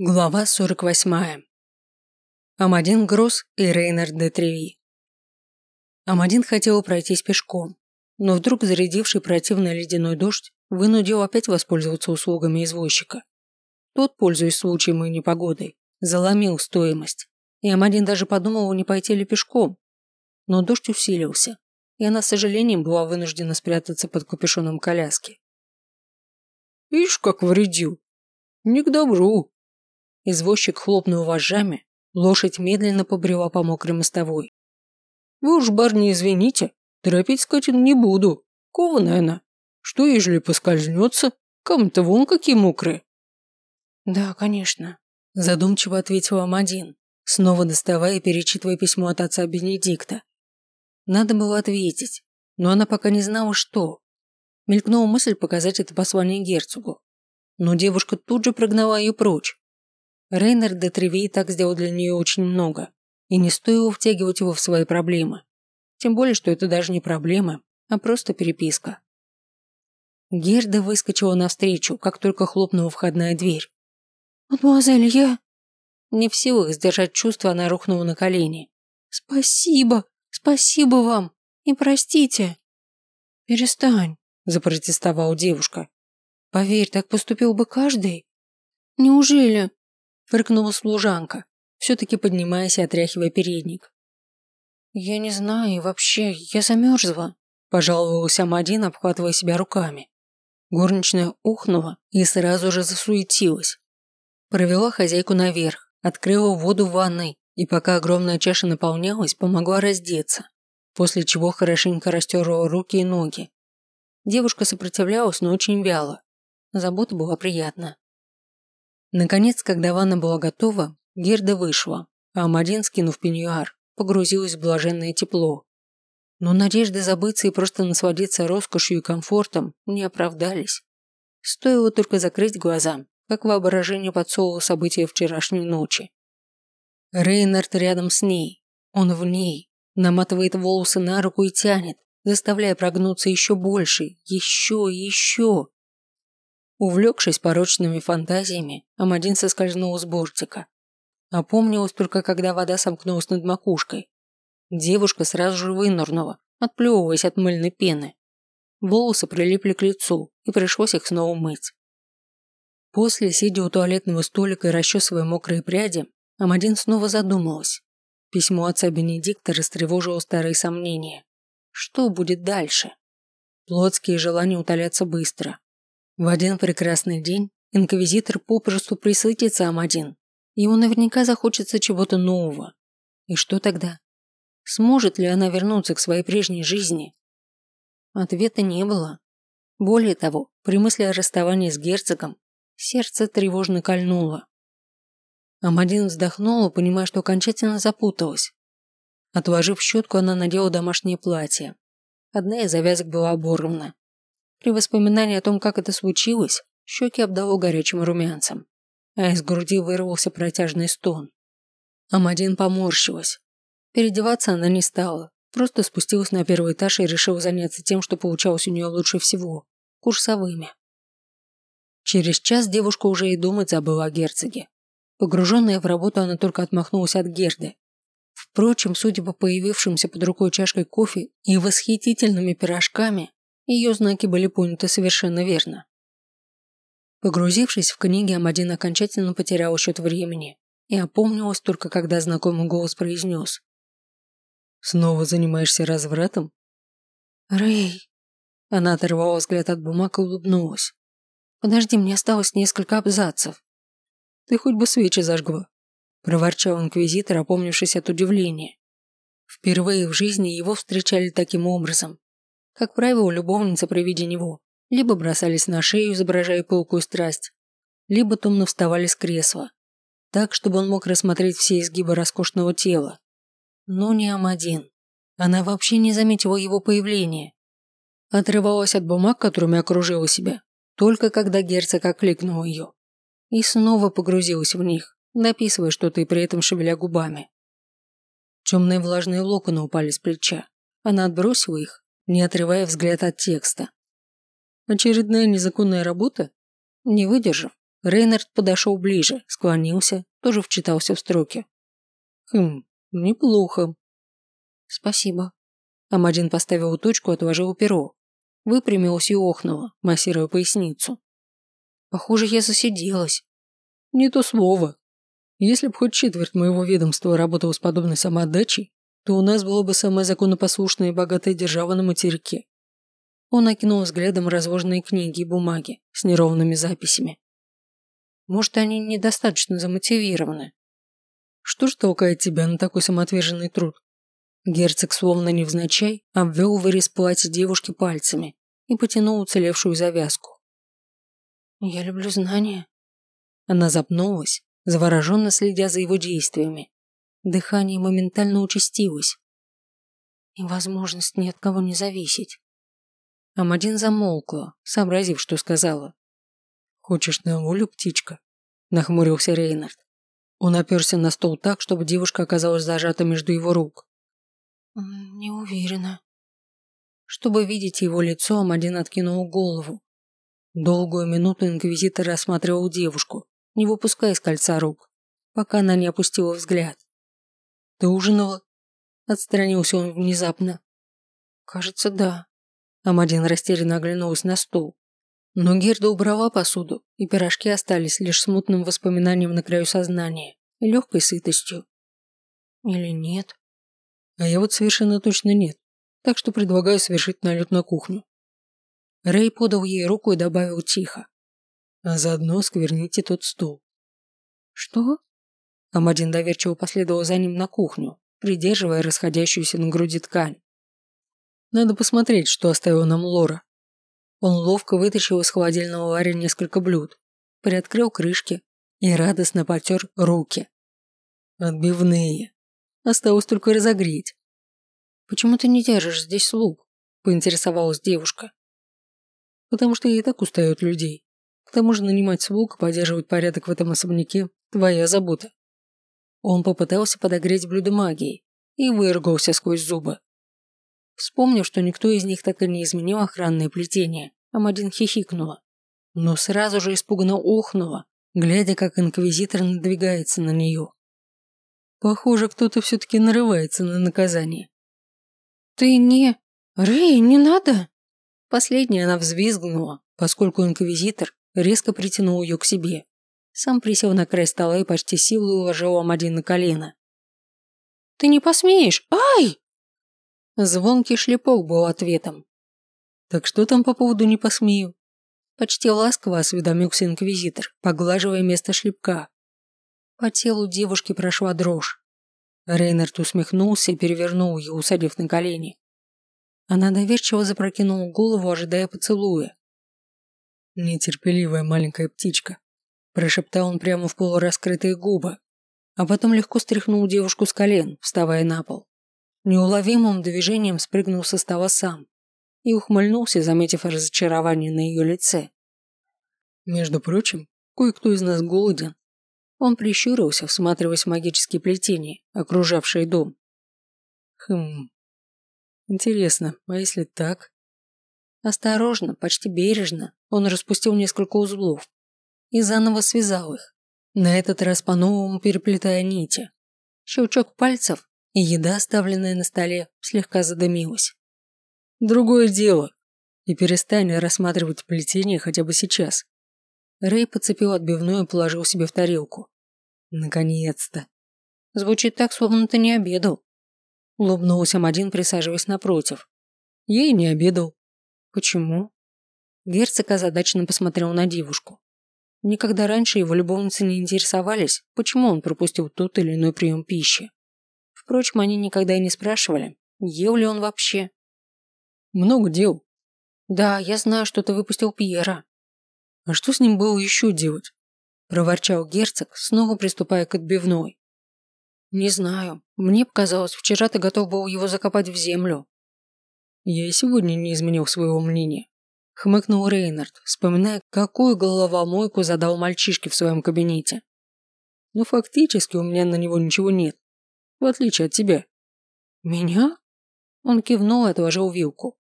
Глава 48. Амадин Гросс и Рейнард де Треви. Амадин хотел пройтись пешком, но вдруг зарядивший противный ледяной дождь вынудил опять воспользоваться услугами извозчика. Тот, пользуясь случаем и непогодой, заломил стоимость, и Амадин даже подумал, не пойти ли пешком. Но дождь усилился, и она с сожалением была вынуждена спрятаться под капюшоном коляски. «Ишь, как вредил! Не к добру!» Извозчик хлопнул вожжами, лошадь медленно побрела по мокрой мостовой. «Вы уж, барни, извините, торопить скотин не буду. Кованая она. Что, ежели поскользнется? Камни-то вон какие мокрые». «Да, конечно», – задумчиво ответила Мадин, снова доставая и перечитывая письмо от отца Бенедикта. Надо было ответить, но она пока не знала, что. Мелькнула мысль показать это послание герцогу. Но девушка тут же прогнала ее прочь. Рейнер де Тревей так сделал для нее очень много, и не стоило втягивать его в свои проблемы. Тем более, что это даже не проблема, а просто переписка. Герда выскочила навстречу, как только хлопнула входная дверь. «Мадемуазель, я...» Не в силах сдержать чувства, она рухнула на колени. «Спасибо, спасибо вам, и простите». «Перестань», – запротестовала девушка. «Поверь, так поступил бы каждый». «Неужели?» Фыркнула служанка, все-таки поднимаясь и отряхивая передник. «Я не знаю, вообще, я замерзла», – пожаловалась Амадин, обхватывая себя руками. Горничная ухнула и сразу же засуетилась. Провела хозяйку наверх, открыла воду в ванной и пока огромная чаша наполнялась, помогла раздеться, после чего хорошенько растерла руки и ноги. Девушка сопротивлялась, но очень вяло. Забота была приятна. Наконец, когда ванна была готова, Герда вышла, а Амадин, скинув пеньюар, погрузилась в блаженное тепло. Но надежды забыться и просто насладиться роскошью и комфортом не оправдались. Стоило только закрыть глаза, как воображение подсовывало события вчерашней ночи. Рейнард рядом с ней, он в ней, наматывает волосы на руку и тянет, заставляя прогнуться еще больше, еще и еще. Увлекшись порочными фантазиями, Амадин соскользнул с бортика. Опомнилась только, когда вода сомкнулась над макушкой. Девушка сразу же вынырнула, отплевываясь от мыльной пены. Волосы прилипли к лицу, и пришлось их снова мыть. После, сидя у туалетного столика и расчесывая мокрые пряди, Амадин снова задумалась. Письмо отца Бенедикта растревожило старые сомнения. Что будет дальше? Плотские желания утолятся быстро, в один прекрасный день инквизитор попросту присытится Амадин. Ему наверняка захочется чего-то нового. И что тогда? Сможет ли она вернуться к своей прежней жизни? Ответа не было. Более того, при мысли о расставании с герцогом, сердце тревожно кольнуло. Амадин вздохнула, понимая, что окончательно запуталась. Отложив щетку, она надела домашнее платье. Одна из завязок была оборвана, при воспоминании о том, как это случилось, щеки обдало горячим румянцем, а из груди вырвался протяжный стон. Амадин поморщилась. Переодеваться она не стала, просто спустилась на первый этаж и решила заняться тем, что получалось у нее лучше всего – курсовыми. Через час девушка уже и думать забыла о герцоге. Погруженная в работу, она только отмахнулась от Герды. Впрочем, судя по появившимся под рукой чашкой кофе и восхитительными пирожками, ее знаки были поняты совершенно верно. Погрузившись в книги, Амадин окончательно потерял счет времени и опомнилась только когда знакомый голос произнес. «Снова занимаешься развратом?» «Рэй!» Она оторвала взгляд от бумаг и улыбнулась. «Подожди, мне осталось несколько абзацев». «Ты хоть бы свечи зажгла», – проворчал инквизитор, опомнившись от удивления. Впервые в жизни его встречали таким образом, как правило, любовницы при виде него либо бросались на шею, изображая пылкую страсть, либо томно вставали с кресла, так, чтобы он мог рассмотреть все изгибы роскошного тела. Но не Амадин. Она вообще не заметила его появления. Отрывалась от бумаг, которыми окружила себя, только когда герцог окликнул ее. И снова погрузилась в них, написывая что-то и при этом шевеля губами. Темные влажные локоны упали с плеча. Она отбросила их не отрывая взгляд от текста. Очередная незаконная работа? Не выдержав, Рейнард подошел ближе, склонился, тоже вчитался в строки. Хм, неплохо. Спасибо. Амадин поставил точку, отложил перо. Выпрямилась и охнула, массируя поясницу. Похоже, я засиделась. Не то слово. Если бы хоть четверть моего ведомства работала с подобной самоотдачей, то у нас была бы самая законопослушная и богатая держава на материке. Он окинул взглядом разложенные книги и бумаги с неровными записями. Может, они недостаточно замотивированы. Что ж толкает тебя на такой самоотверженный труд? Герцог, словно невзначай, обвел вырез платья девушки пальцами и потянул уцелевшую завязку. «Я люблю знания». Она запнулась, завороженно следя за его действиями. Дыхание моментально участилось. И возможность ни от кого не зависеть. Амадин замолкла, сообразив, что сказала. «Хочешь на волю, птичка?» – нахмурился Рейнард. Он оперся на стол так, чтобы девушка оказалась зажата между его рук. «Не уверена». Чтобы видеть его лицо, Амадин откинул голову. Долгую минуту инквизитор рассматривал девушку, не выпуская из кольца рук, пока она не опустила взгляд. «Ты ужинала?» Отстранился он внезапно. «Кажется, да». Амадин растерянно оглянулась на стол. Но Герда убрала посуду, и пирожки остались лишь смутным воспоминанием на краю сознания и легкой сытостью. Или нет? А я вот совершенно точно нет, так что предлагаю совершить налет на кухню. Рэй подал ей руку и добавил тихо. А заодно скверните тот стул. Что? Амадин доверчиво последовал за ним на кухню, придерживая расходящуюся на груди ткань. Надо посмотреть, что оставил нам Лора. Он ловко вытащил из холодильного ларя несколько блюд, приоткрыл крышки и радостно потер руки. Отбивные. Осталось только разогреть. «Почему ты не держишь здесь слуг?» – поинтересовалась девушка. «Потому что я и так устаю от людей. К тому же нанимать слуг и поддерживать порядок в этом особняке – твоя забота». Он попытался подогреть блюдо магией и выругался сквозь зубы. Вспомнив, что никто из них так и не изменил охранное плетение, Амадин хихикнула. Но сразу же испуганно охнула, глядя, как инквизитор надвигается на нее. Похоже, кто-то все-таки нарывается на наказание. «Ты не... Рэй, не надо!» Последняя она взвизгнула, поскольку инквизитор резко притянул ее к себе. Сам присел на край стола и почти силой уложил Амадин на колено. «Ты не посмеешь! Ай!» Звонкий шлепок был ответом. «Так что там по поводу «не посмею»?» Почти ласково осведомился инквизитор, поглаживая место шлепка. По телу девушки прошла дрожь. Рейнард усмехнулся и перевернул ее, усадив на колени. Она доверчиво запрокинула голову, ожидая поцелуя. «Нетерпеливая маленькая птичка», – прошептал он прямо в полураскрытые губы, а потом легко стряхнул девушку с колен, вставая на пол. Неуловимым движением спрыгнул со стола сам и ухмыльнулся, заметив разочарование на ее лице. «Между прочим, кое-кто из нас голоден». Он прищурился, всматриваясь в магические плетения, окружавшие дом. «Хм... Интересно, а если так?» Осторожно, почти бережно, он распустил несколько узлов и заново связал их, на этот раз по-новому переплетая нити. Щелчок пальцев, и еда, оставленная на столе, слегка задымилась. Другое дело. И перестань рассматривать плетение хотя бы сейчас. Рэй подцепил отбивную и положил себе в тарелку. Наконец-то. Звучит так, словно ты не обедал. Улыбнулся Амадин, присаживаясь напротив. Я и не обедал. Почему? Герцог озадаченно посмотрел на девушку. Никогда раньше его любовницы не интересовались, почему он пропустил тот или иной прием пищи. Впрочем, они никогда и не спрашивали, ел ли он вообще. Много дел. Да, я знаю, что ты выпустил Пьера. А что с ним было еще делать? Проворчал герцог, снова приступая к отбивной. Не знаю. Мне показалось, вчера ты готов был его закопать в землю. Я и сегодня не изменил своего мнения. Хмыкнул Рейнард, вспоминая, какую головомойку задал мальчишке в своем кабинете. Но фактически у меня на него ничего нет в отличие от тебя». «Меня?» Он кивнул и отложил вилку.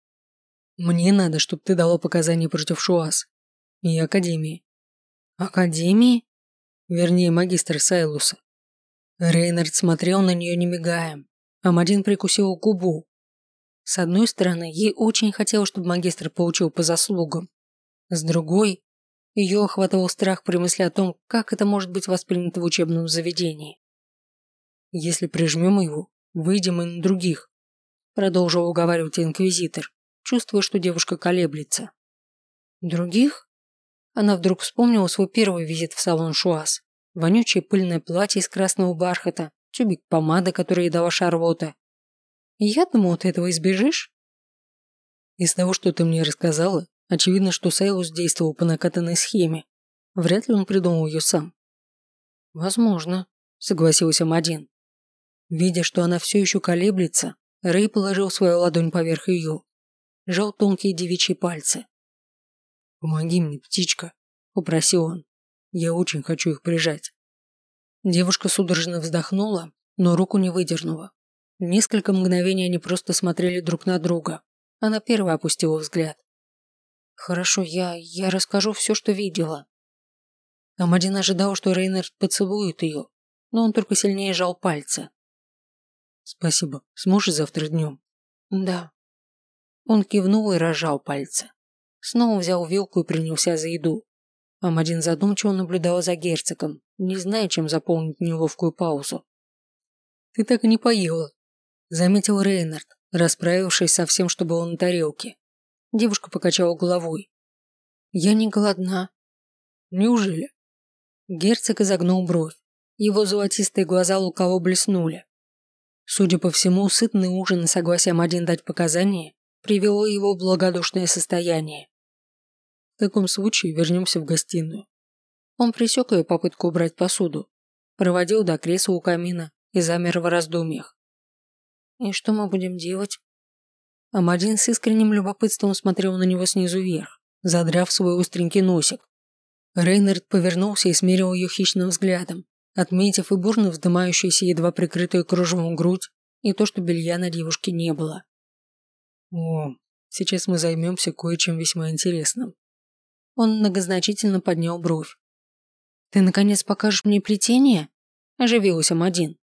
«Мне надо, чтобы ты дала показания против Шуас и Академии». Академии? Вернее, магистр Сайлуса. Рейнард смотрел на нее не мигая. Амадин прикусил губу. С одной стороны, ей очень хотелось, чтобы магистр получил по заслугам. С другой, ее охватывал страх при мысли о том, как это может быть воспринято в учебном заведении. Если прижмем его, выйдем и на других, продолжил уговаривать инквизитор, чувствуя, что девушка колеблется. Других? Она вдруг вспомнила свой первый визит в салон Шуаз. Вонючее пыльное платье из красного бархата, тюбик помады, который ей дала Шарлотта. Я думала, ты этого избежишь? Из того, что ты мне рассказала, очевидно, что Сайлус действовал по накатанной схеме. Вряд ли он придумал ее сам. Возможно, согласился Мадин. Видя, что она все еще колеблется, Рэй положил свою ладонь поверх ее. Жал тонкие девичьи пальцы. «Помоги мне, птичка», – попросил он. «Я очень хочу их прижать». Девушка судорожно вздохнула, но руку не выдернула. Несколько мгновений они просто смотрели друг на друга. Она первая опустила взгляд. «Хорошо, я... я расскажу все, что видела». Амадин ожидал, что Рейнер поцелует ее, но он только сильнее жал пальцы. «Спасибо. Сможешь завтра днем?» «Да». Он кивнул и разжал пальцы. Снова взял вилку и принялся за еду. Амадин задумчиво наблюдал за герцогом, не зная, чем заполнить неловкую паузу. «Ты так и не поела», – заметил Рейнард, расправившись со всем, что было на тарелке. Девушка покачала головой. «Я не голодна». «Неужели?» Герцог изогнул бровь. Его золотистые глаза лукаво блеснули. Судя по всему, сытный ужин и согласие Мадин дать показания привело его в благодушное состояние. В таком случае вернемся в гостиную. Он пресек ее попытку убрать посуду, проводил до кресла у камина и замер в раздумьях. «И что мы будем делать?» Амадин с искренним любопытством смотрел на него снизу вверх, задрав свой остренький носик. Рейнард повернулся и смерил ее хищным взглядом, отметив и бурно вздымающуюся едва прикрытую кружевом грудь, и то, что белья на девушке не было. «О, сейчас мы займемся кое-чем весьма интересным». Он многозначительно поднял бровь. «Ты, наконец, покажешь мне плетение?» – оживился Мадин.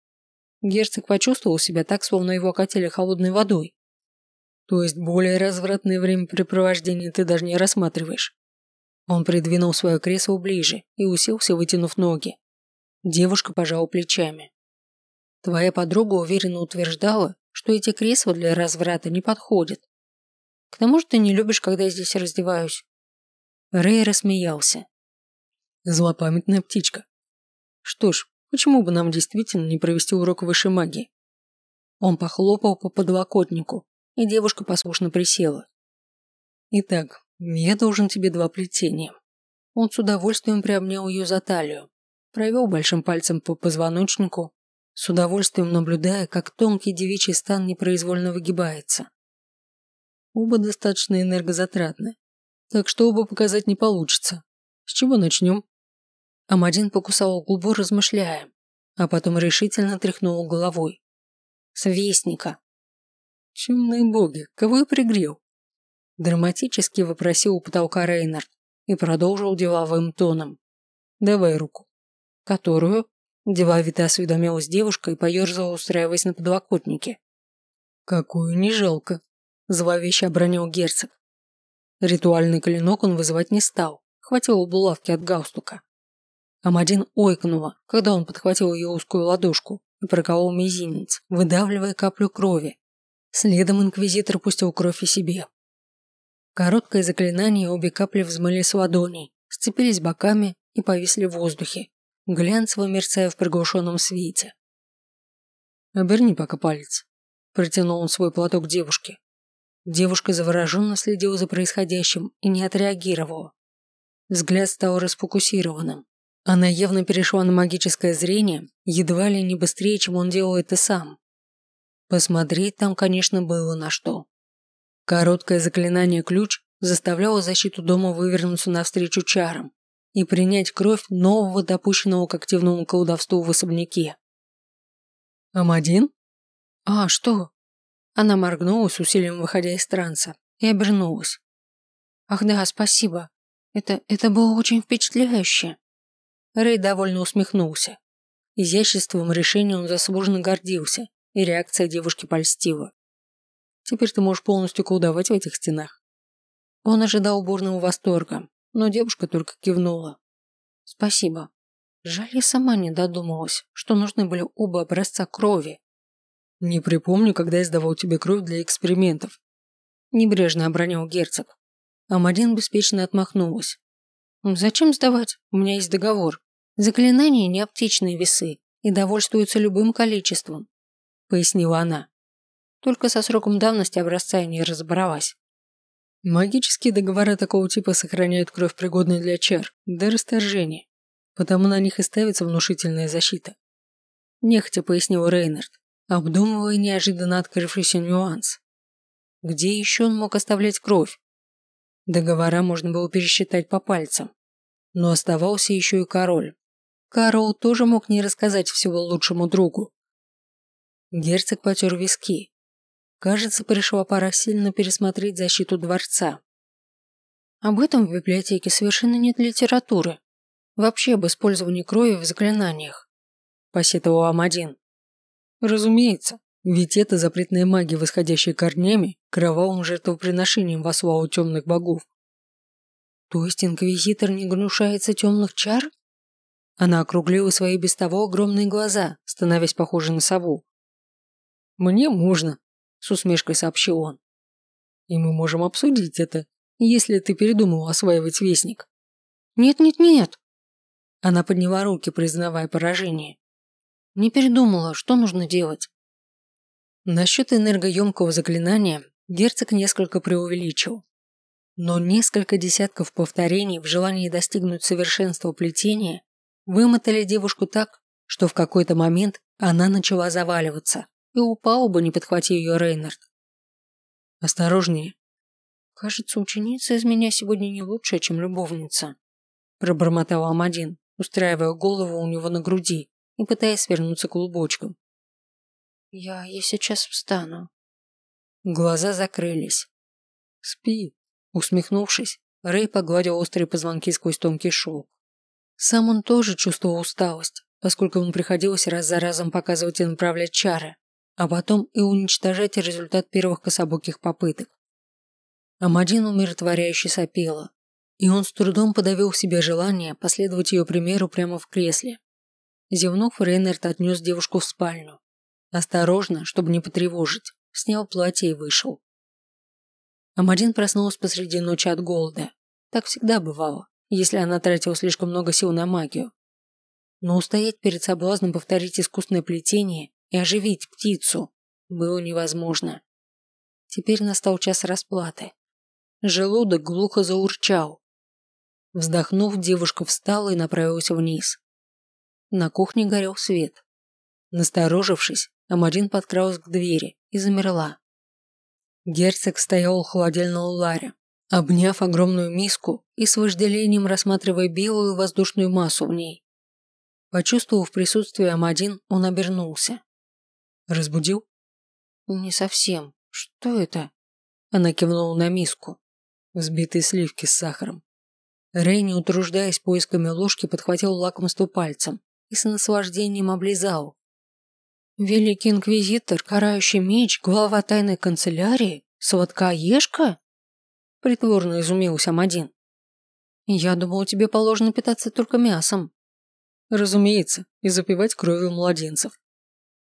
Герцог почувствовал себя так, словно его окатили холодной водой. «То есть более развратное времяпрепровождение ты даже не рассматриваешь?» Он придвинул свое кресло ближе и уселся, вытянув ноги. Девушка пожала плечами. Твоя подруга уверенно утверждала, что эти кресла для разврата не подходят. К тому же ты не любишь, когда я здесь раздеваюсь. Рэй рассмеялся. Злопамятная птичка. Что ж, почему бы нам действительно не провести урок высшей магии? Он похлопал по подлокотнику, и девушка послушно присела. Итак, я должен тебе два плетения. Он с удовольствием приобнял ее за талию, провел большим пальцем по позвоночнику, с удовольствием наблюдая, как тонкий девичий стан непроизвольно выгибается. Оба достаточно энергозатратны, так что оба показать не получится. С чего начнем? Амадин покусал губу, размышляя, а потом решительно тряхнул головой. С вестника. Чумные боги, кого я пригрел? Драматически вопросил у потолка Рейнард и продолжил деловым тоном. Давай руку. «Которую?» – деловито осведомилась девушка и поерзала, устраиваясь на подлокотнике. «Какую не жалко», – зловеще обронил герцог. Ритуальный клинок он вызывать не стал, хватило булавки от галстука. Амадин ойкнула, когда он подхватил ее узкую ладошку и проколол мизинец, выдавливая каплю крови. Следом инквизитор пустил кровь и себе. Короткое заклинание, обе капли взмыли с ладоней, сцепились боками и повисли в воздухе, глянцево мерцая в приглушенном свете. «Оберни пока палец», – протянул он свой платок девушке. Девушка завороженно следила за происходящим и не отреагировала. Взгляд стал расфокусированным. Она явно перешла на магическое зрение, едва ли не быстрее, чем он делал это сам. Посмотреть там, конечно, было на что. Короткое заклинание «Ключ» заставляло защиту дома вывернуться навстречу чарам, и принять кровь нового допущенного к активному колдовству в особняке. «Амадин?» «А, что?» Она моргнула с усилием, выходя из транса, и обернулась. «Ах да, спасибо. Это, это было очень впечатляюще». Рэй довольно усмехнулся. Изяществом решения он заслуженно гордился, и реакция девушки польстила. Теперь ты можешь полностью колдовать в этих стенах. Он ожидал бурного восторга, но девушка только кивнула. Спасибо. Жаль, я сама не додумалась, что нужны были оба образца крови. Не припомню, когда я сдавал тебе кровь для экспериментов. Небрежно обронил герцог. Амадин беспечно отмахнулась. Зачем сдавать? У меня есть договор. Заклинания не аптечные весы и довольствуются любым количеством, пояснила она. Только со сроком давности образца я не разобралась. Магические договора такого типа сохраняют кровь, пригодную для чар, до расторжения, потому на них и ставится внушительная защита. Нехотя пояснил Рейнард, обдумывая неожиданно открывшийся нюанс. Где еще он мог оставлять кровь? Договора можно было пересчитать по пальцам. Но оставался еще и король. Карл тоже мог не рассказать всего лучшему другу. Герцог потер виски, Кажется, пришла пора сильно пересмотреть защиту дворца. Об этом в библиотеке совершенно нет литературы. Вообще об использовании крови в заклинаниях. Посетовал Амадин. Разумеется, ведь это запретная магия, восходящая корнями, кровавым жертвоприношением во славу темных богов. То есть инквизитор не гнушается темных чар? Она округлила свои без того огромные глаза, становясь похожей на сову. Мне можно, с усмешкой сообщил он. И мы можем обсудить это, если ты передумал осваивать вестник. Нет-нет-нет. Она подняла руки, признавая поражение. Не передумала, что нужно делать. Насчет энергоемкого заклинания герцог несколько преувеличил. Но несколько десятков повторений в желании достигнуть совершенства плетения вымотали девушку так, что в какой-то момент она начала заваливаться и упал бы, не подхватив ее Рейнард. «Осторожнее». «Кажется, ученица из меня сегодня не лучшая, чем любовница», пробормотал Амадин, устраивая голову у него на груди и пытаясь свернуться клубочком. «Я... я сейчас встану». Глаза закрылись. «Спи», усмехнувшись, Рэй погладил острые позвонки сквозь тонкий шелк. Сам он тоже чувствовал усталость, поскольку ему приходилось раз за разом показывать и направлять чары а потом и уничтожать результат первых кособоких попыток. Амадин умиротворяюще сопела, и он с трудом подавил в себе желание последовать ее примеру прямо в кресле. Зевнув, Рейнард отнес девушку в спальню. Осторожно, чтобы не потревожить, снял платье и вышел. Амадин проснулась посреди ночи от голода. Так всегда бывало, если она тратила слишком много сил на магию. Но устоять перед соблазном повторить искусственное плетение и оживить птицу было невозможно. Теперь настал час расплаты. Желудок глухо заурчал. Вздохнув, девушка встала и направилась вниз. На кухне горел свет. Насторожившись, Амадин подкралась к двери и замерла. Герцог стоял у холодильного ларя, обняв огромную миску и с вожделением рассматривая белую воздушную массу в ней. Почувствовав присутствие Амадин, он обернулся. Разбудил? Не совсем. Что это? Она кивнула на миску. Взбитые сливки с сахаром. Рэй, не утруждаясь поисками ложки, подхватил лакомство пальцем и с наслаждением облизал. Великий инквизитор, карающий меч, глава тайной канцелярии, сладкоежка? Притворно изумился Амадин. Я думал, тебе положено питаться только мясом. Разумеется, и запивать кровью младенцев.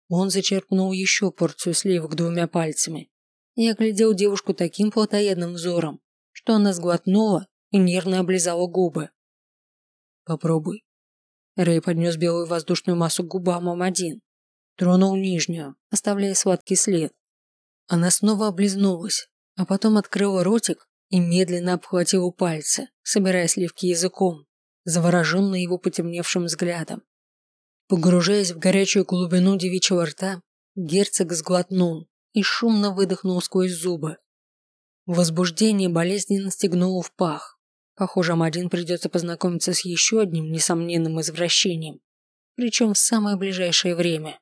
Он зачерпнул еще порцию сливок двумя пальцами и оглядел девушку таким плотоядным взором, что она сглотнула и нервно облизала губы. «Попробуй». Рэй поднес белую воздушную массу к губам М1. Тронул нижнюю, оставляя сладкий след. Она снова облизнулась, а потом открыла ротик и медленно обхватила пальцы, собирая сливки языком, завороженный его потемневшим взглядом. Погружаясь в горячую глубину девичьего рта, герцог сглотнул и шумно выдохнул сквозь зубы. Возбуждение болезненно стегнуло в пах. Похоже, Амадин придется познакомиться с еще одним несомненным извращением, причем в самое ближайшее время.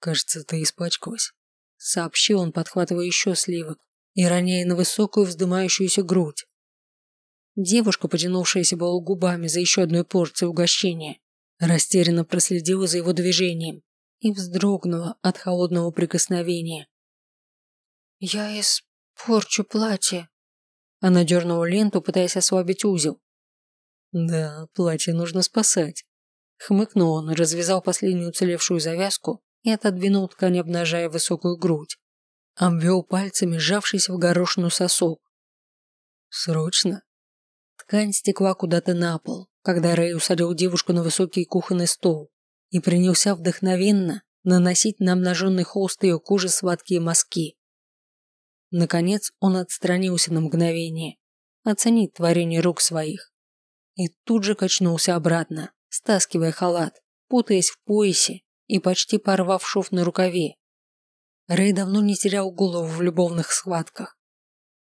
«Кажется, ты испачкалась», — сообщил он, подхватывая еще сливок и роняя на высокую вздымающуюся грудь. Девушка, потянувшаяся было губами за еще одной порцией угощения, растерянно проследила за его движением и вздрогнула от холодного прикосновения. «Я испорчу платье». Она дернула ленту, пытаясь ослабить узел. «Да, платье нужно спасать». Хмыкнул он, развязал последнюю уцелевшую завязку и отодвинул ткань, обнажая высокую грудь. Обвел пальцами сжавшийся в горошину сосок. «Срочно?» Ткань стекла куда-то на пол, когда Рэй усадил девушку на высокий кухонный стол и принялся вдохновенно наносить на обнаженный холст ее кожи сладкие мазки. Наконец он отстранился на мгновение, оценить творение рук своих, и тут же качнулся обратно, стаскивая халат, путаясь в поясе и почти порвав шов на рукаве. Рэй давно не терял голову в любовных схватках.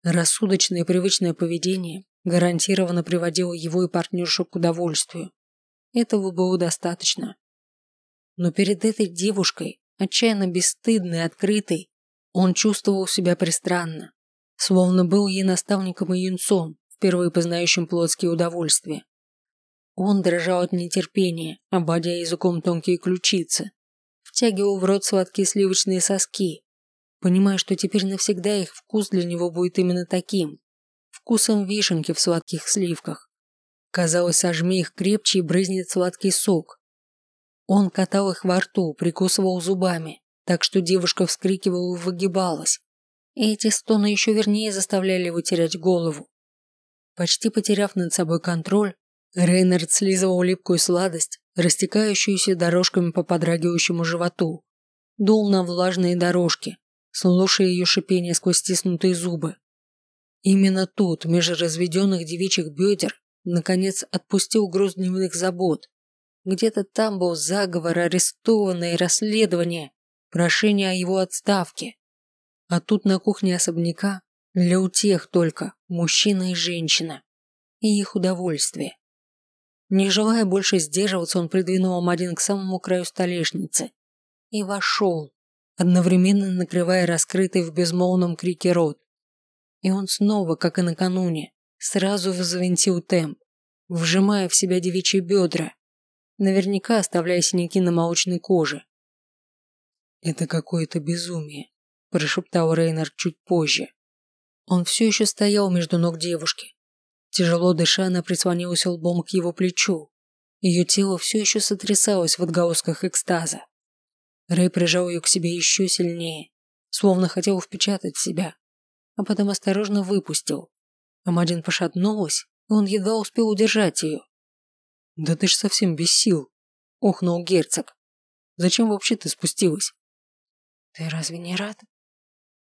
Рассудочное и привычное поведение гарантированно приводило его и партнершу к удовольствию. Этого было достаточно. Но перед этой девушкой, отчаянно бесстыдной открытой, он чувствовал себя пристранно, словно был ей наставником и юнцом, впервые познающим плотские удовольствия. Он дрожал от нетерпения, ободя языком тонкие ключицы, втягивал в рот сладкие сливочные соски, понимая, что теперь навсегда их вкус для него будет именно таким, вкусом вишенки в сладких сливках. Казалось, сожми их крепче и брызнет сладкий сок. Он катал их во рту, прикусывал зубами, так что девушка вскрикивала и выгибалась. Эти стоны еще вернее заставляли его терять голову. Почти потеряв над собой контроль, Рейнард слизывал липкую сладость, растекающуюся дорожками по подрагивающему животу, дул на влажные дорожки, слушая ее шипение сквозь стиснутые зубы. Именно тут, между разведенных девичьих бедер, наконец отпустил груз дневных забот. Где-то там был заговор, арестованное расследование, прошение о его отставке. А тут на кухне особняка для утех только мужчина и женщина. И их удовольствие. Не желая больше сдерживаться, он придвинул Амадин к самому краю столешницы и вошел, одновременно накрывая раскрытый в безмолвном крике рот. И он снова, как и накануне, сразу взвинтил темп, вжимая в себя девичьи бедра, наверняка оставляя синяки на молочной коже. «Это какое-то безумие», – прошептал Рейнер чуть позже. Он все еще стоял между ног девушки. Тяжело дыша, она прислонилась лбом к его плечу. Ее тело все еще сотрясалось в отголосках экстаза. Рэй прижал ее к себе еще сильнее, словно хотел впечатать себя, а потом осторожно выпустил. Амадин пошатнулась, и он едва успел удержать ее. «Да ты ж совсем без сил!» – охнул герцог. «Зачем вообще ты спустилась?» «Ты разве не рад?»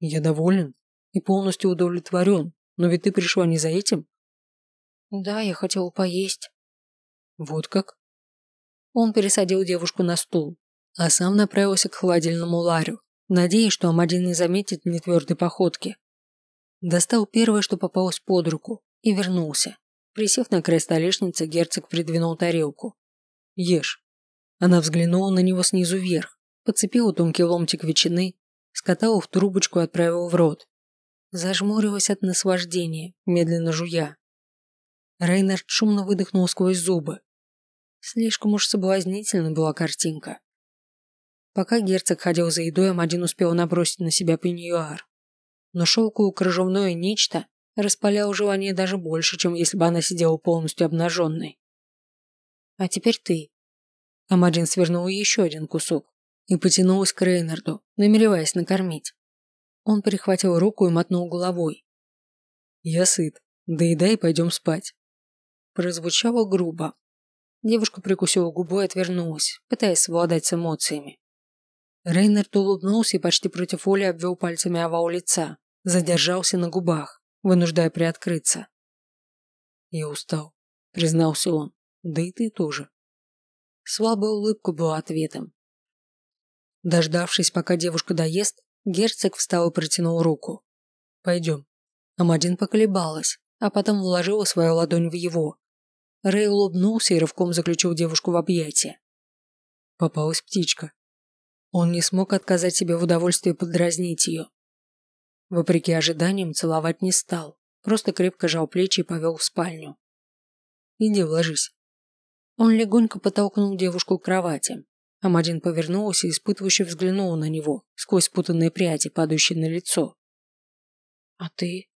«Я доволен и полностью удовлетворен, но ведь ты пришла не за этим?» «Да, я хотел поесть». «Вот как?» Он пересадил девушку на стул, а сам направился к холодильному ларю, надеясь, что Амадин не заметит нетвердой походки. Достал первое, что попалось под руку, и вернулся. Присев на край столешницы, герцог придвинул тарелку. «Ешь». Она взглянула на него снизу вверх, подцепила тонкий ломтик ветчины, скатала в трубочку и отправила в рот. Зажмурилась от наслаждения, медленно жуя. Рейнард шумно выдохнул сквозь зубы. Слишком уж соблазнительна была картинка. Пока герцог ходил за едой, Амадин успел набросить на себя пеньюар. Но шелковое кружевное нечто распаляло желание даже больше, чем если бы она сидела полностью обнаженной. «А теперь ты». Амадин свернул еще один кусок и потянулась к Рейнарду, намереваясь накормить. Он перехватил руку и мотнул головой. «Я сыт. Доедай и пойдем спать». Прозвучало грубо. Девушка прикусила губу и отвернулась, пытаясь совладать с эмоциями. Рейнард улыбнулся и почти против воли обвел пальцами овал лица, задержался на губах, вынуждая приоткрыться. «Я устал», — признался он, — «да и ты тоже». Слабая улыбка была ответом. Дождавшись, пока девушка доест, герцог встал и протянул руку. «Пойдем». Амадин поколебалась, а потом вложила свою ладонь в его, Рэй улыбнулся и рывком заключил девушку в объятия. Попалась птичка. Он не смог отказать себе в удовольствии подразнить ее. Вопреки ожиданиям, целовать не стал, просто крепко жал плечи и повел в спальню. «Иди, вложись». Он легонько подтолкнул девушку к кровати. Амадин повернулся и испытывающе взглянул на него сквозь спутанные пряди, падающие на лицо. «А ты?»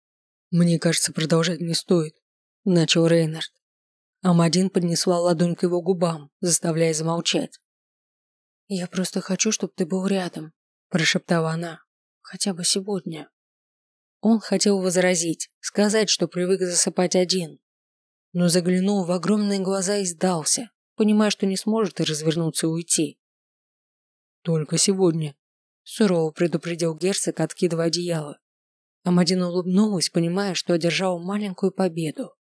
«Мне кажется, продолжать не стоит», – начал Рейнард. Амадин поднесла ладонь к его губам, заставляя замолчать. «Я просто хочу, чтобы ты был рядом», – прошептала она. «Хотя бы сегодня». Он хотел возразить, сказать, что привык засыпать один, но заглянул в огромные глаза и сдался, понимая, что не сможет развернуться и уйти. «Только сегодня», – сурово предупредил герцог, откидывая одеяло. Амадина улыбнулась, понимая, что одержала маленькую победу.